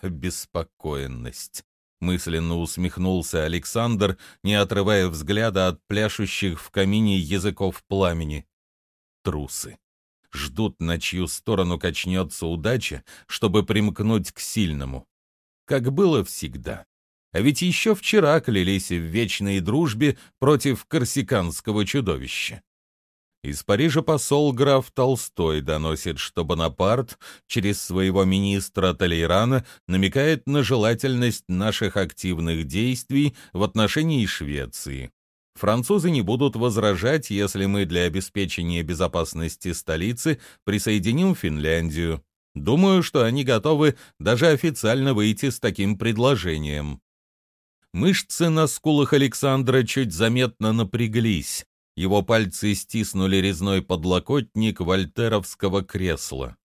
Беспокоенность. Мысленно усмехнулся Александр, не отрывая взгляда от пляшущих в камине языков пламени. Трусы. Ждут, на чью сторону качнется удача, чтобы примкнуть к сильному. Как было всегда. А ведь еще вчера клялись в вечной дружбе против корсиканского чудовища. Из Парижа посол граф Толстой доносит, что Бонапарт через своего министра Толейрана намекает на желательность наших активных действий в отношении Швеции. Французы не будут возражать, если мы для обеспечения безопасности столицы присоединим Финляндию. Думаю, что они готовы даже официально выйти с таким предложением. Мышцы на скулах Александра чуть заметно напряглись. Его пальцы стиснули резной подлокотник вольтеровского кресла.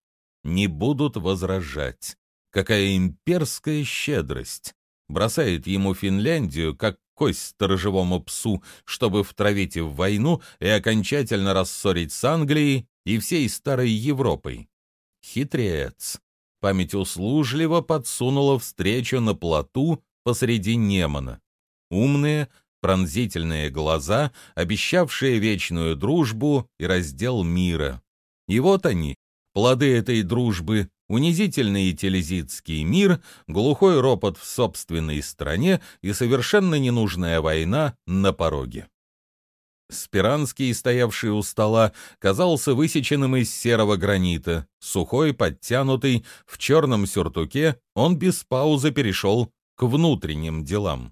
Не будут возражать. Какая имперская щедрость! Бросает ему Финляндию, как кость сторожевому псу, чтобы втравить в войну и окончательно рассорить с Англией и всей старой Европой. Хитрец. Память услужливо подсунула встречу на плоту посреди Немана. Умные, пронзительные глаза, обещавшие вечную дружбу и раздел мира. И вот они, плоды этой дружбы, унизительный телезитский мир, глухой ропот в собственной стране и совершенно ненужная война на пороге. Спиранский, стоявший у стола, казался высеченным из серого гранита. Сухой, подтянутый, в черном сюртуке, он без паузы перешел к внутренним делам.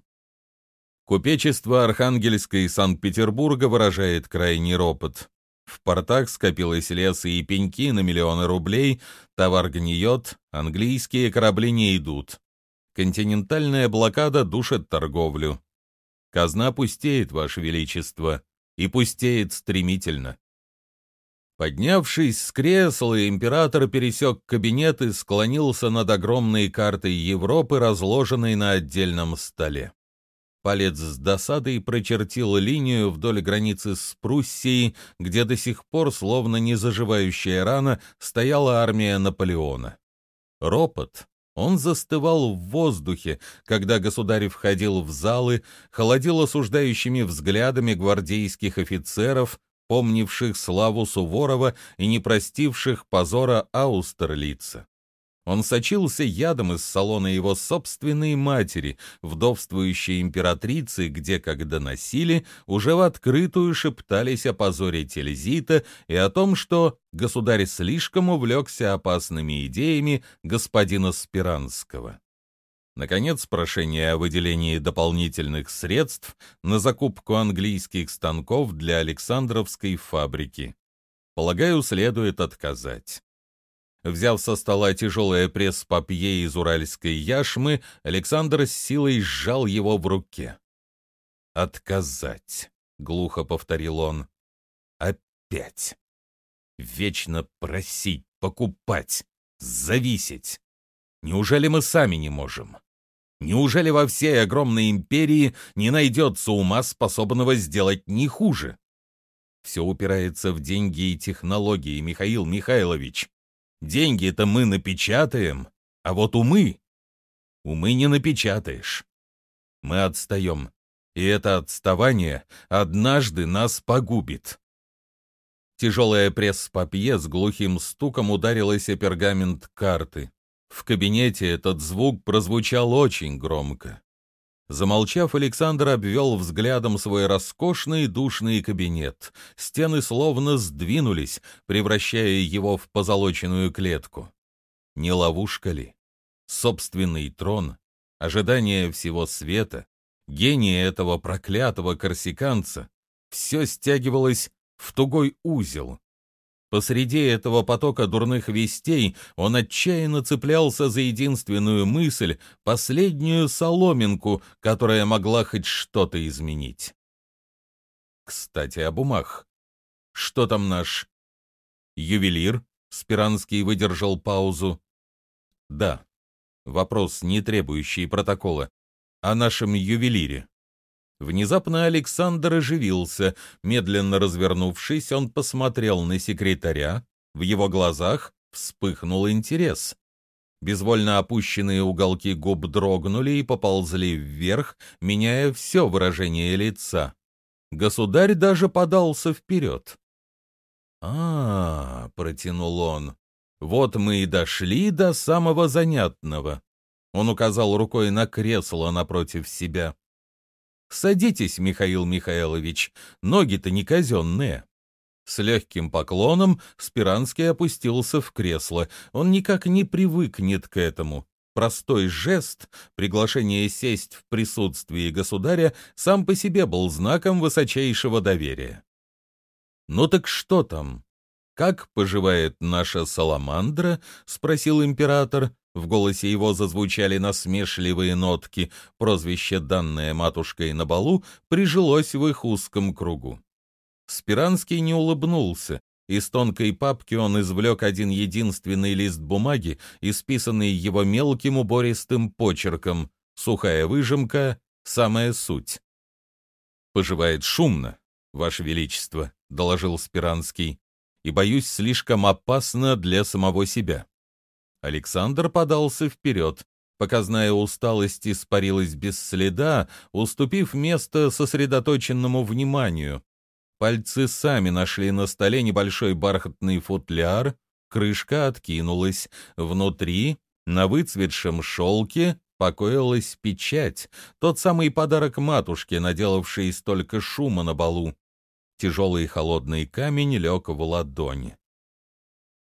Купечество Архангельска и Санкт-Петербурга выражает крайний ропот. В портах скопилось леса и пеньки на миллионы рублей, товар гниет, английские корабли не идут. Континентальная блокада душит торговлю. Казна пустеет, Ваше Величество, и пустеет стремительно. Поднявшись с кресла, император пересек кабинет и склонился над огромной картой Европы, разложенной на отдельном столе. Палец с досадой прочертил линию вдоль границы с Пруссией, где до сих пор, словно незаживающая рана, стояла армия Наполеона. Ропот. Он застывал в воздухе, когда государь входил в залы, холодил осуждающими взглядами гвардейских офицеров, помнивших славу Суворова и не простивших позора Аустерлица. Он сочился ядом из салона его собственной матери, вдовствующей императрицы, где, когда носили, уже в открытую шептались о позоре Тильзита и о том, что государь слишком увлекся опасными идеями господина Спиранского. Наконец, прошение о выделении дополнительных средств на закупку английских станков для Александровской фабрики. Полагаю, следует отказать. Взяв со стола тяжелое пресс-папье из уральской яшмы, Александр с силой сжал его в руке. «Отказать», — глухо повторил он. «Опять. Вечно просить, покупать, зависеть. Неужели мы сами не можем?» Неужели во всей огромной империи не найдется ума, способного сделать не хуже? Все упирается в деньги и технологии, Михаил Михайлович. Деньги-то мы напечатаем, а вот умы... Умы не напечатаешь. Мы отстаем, и это отставание однажды нас погубит. Тяжелая пресс-папье с глухим стуком ударилась о пергамент карты. В кабинете этот звук прозвучал очень громко. Замолчав, Александр обвел взглядом свой роскошный душный кабинет. Стены словно сдвинулись, превращая его в позолоченную клетку. Не ловушка ли? Собственный трон, ожидание всего света, гений этого проклятого корсиканца — все стягивалось в тугой узел. Посреди этого потока дурных вестей он отчаянно цеплялся за единственную мысль, последнюю соломинку, которая могла хоть что-то изменить. Кстати, о бумаг. Что там наш ювелир? Спиранский выдержал паузу. Да. Вопрос, не требующий протокола. О нашем ювелире. Внезапно Александр оживился. Медленно развернувшись, он посмотрел на секретаря. В его глазах вспыхнул интерес. Безвольно опущенные уголки губ дрогнули и поползли вверх, меняя все выражение лица. Государь даже подался вперед. а, протянул он, — вот мы и дошли до самого занятного. Он указал рукой на кресло напротив себя. «Садитесь, Михаил Михайлович, ноги-то не казенные». С легким поклоном Спиранский опустился в кресло. Он никак не привыкнет к этому. Простой жест, приглашение сесть в присутствии государя, сам по себе был знаком высочайшего доверия. «Ну так что там? Как поживает наша саламандра?» — спросил император. В голосе его зазвучали насмешливые нотки. Прозвище, данное матушкой на балу, прижилось в их узком кругу. Спиранский не улыбнулся. Из тонкой папки он извлек один единственный лист бумаги, исписанный его мелким убористым почерком. Сухая выжимка — самая суть. «Поживает шумно, Ваше Величество», — доложил Спиранский, «и, боюсь, слишком опасно для самого себя». Александр подался вперед. Показная усталость испарилась без следа, уступив место сосредоточенному вниманию. Пальцы сами нашли на столе небольшой бархатный футляр, крышка откинулась. Внутри, на выцветшем шелке, покоилась печать, тот самый подарок матушке, наделавший столько шума на балу. Тяжелый холодный камень лег в ладони.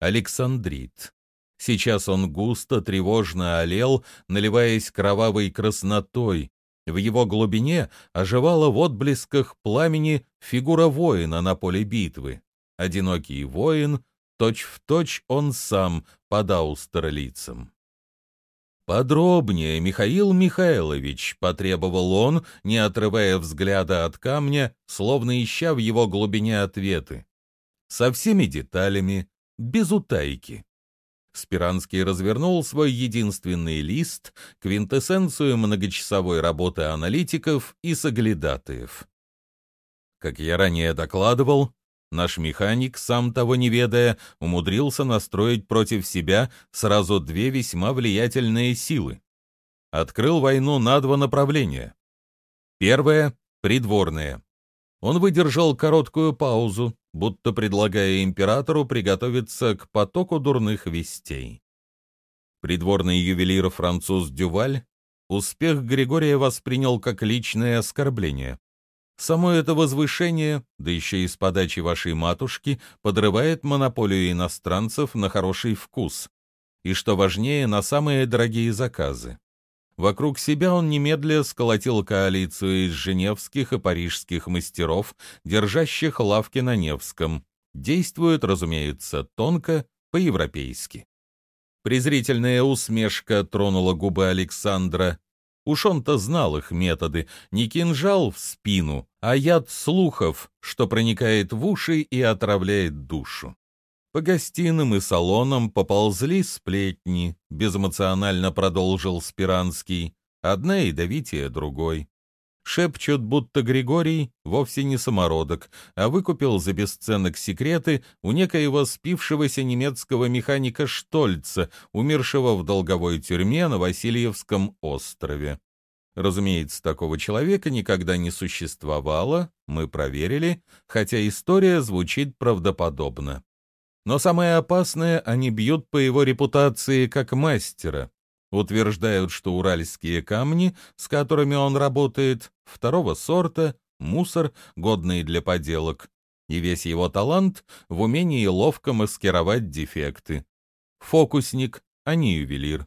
Александрит. Сейчас он густо, тревожно олел, наливаясь кровавой краснотой, в его глубине оживала в отблесках пламени фигура воина на поле битвы. Одинокий воин, точь-в-точь точь он сам под аустерлицем. «Подробнее, Михаил Михайлович», — потребовал он, не отрывая взгляда от камня, словно ища в его глубине ответы. «Со всеми деталями, без утайки». Спиранский развернул свой единственный лист, квинтэссенцию многочасовой работы аналитиков и соглядатаев. Как я ранее докладывал, наш механик, сам того не ведая, умудрился настроить против себя сразу две весьма влиятельные силы. Открыл войну на два направления. Первое — придворное. Он выдержал короткую паузу, будто предлагая императору приготовиться к потоку дурных вестей. Придворный ювелир француз Дюваль успех Григория воспринял как личное оскорбление. Само это возвышение, да еще и с подачи вашей матушки, подрывает монополию иностранцев на хороший вкус и, что важнее, на самые дорогие заказы. Вокруг себя он немедля сколотил коалицию из женевских и парижских мастеров, держащих лавки на Невском. Действует, разумеется, тонко, по-европейски. Презрительная усмешка тронула губы Александра. Уж он-то знал их методы. Не кинжал в спину, а яд слухов, что проникает в уши и отравляет душу. По гостиным и салонам поползли сплетни, безэмоционально продолжил Спиранский, одна ядовитее другой. Шепчут, будто Григорий вовсе не самородок, а выкупил за бесценок секреты у некоего спившегося немецкого механика Штольца, умершего в долговой тюрьме на Васильевском острове. Разумеется, такого человека никогда не существовало, мы проверили, хотя история звучит правдоподобно. Но самое опасное, они бьют по его репутации как мастера. Утверждают, что уральские камни, с которыми он работает, второго сорта, мусор, годный для поделок. И весь его талант в умении ловко маскировать дефекты. Фокусник, а не ювелир.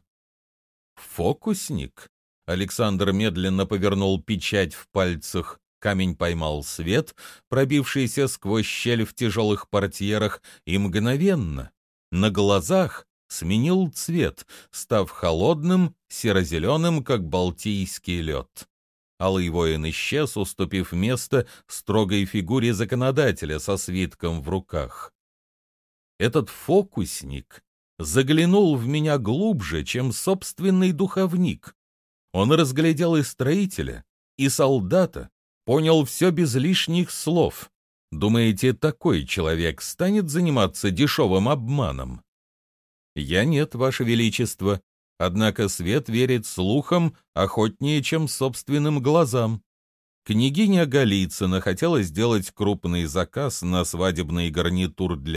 Фокусник? Александр медленно повернул печать в пальцах. Камень поймал свет, пробившийся сквозь щель в тяжелых портьерах, и мгновенно, на глазах, сменил цвет, став холодным, серо-зеленым, как балтийский лед. Алый воин исчез, уступив место строгой фигуре законодателя со свитком в руках. Этот фокусник заглянул в меня глубже, чем собственный духовник. Он разглядел и строителя, и солдата, понял все без лишних слов. Думаете, такой человек станет заниматься дешевым обманом? Я нет, Ваше Величество. Однако Свет верит слухам охотнее, чем собственным глазам. Княгиня Голицына хотела сделать крупный заказ на свадебный гарнитур для